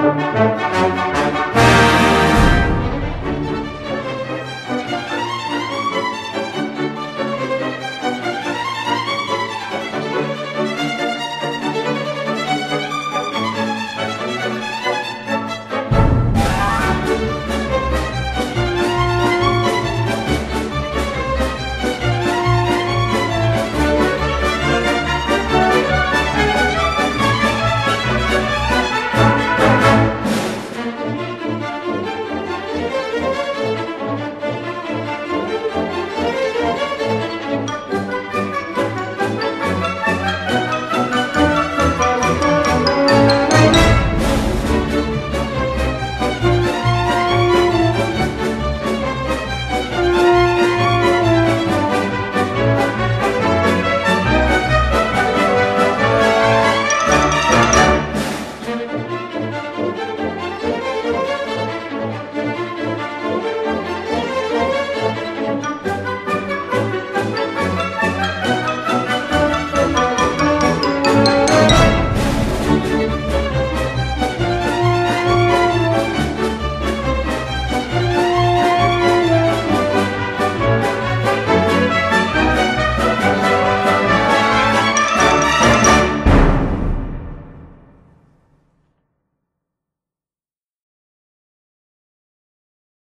Música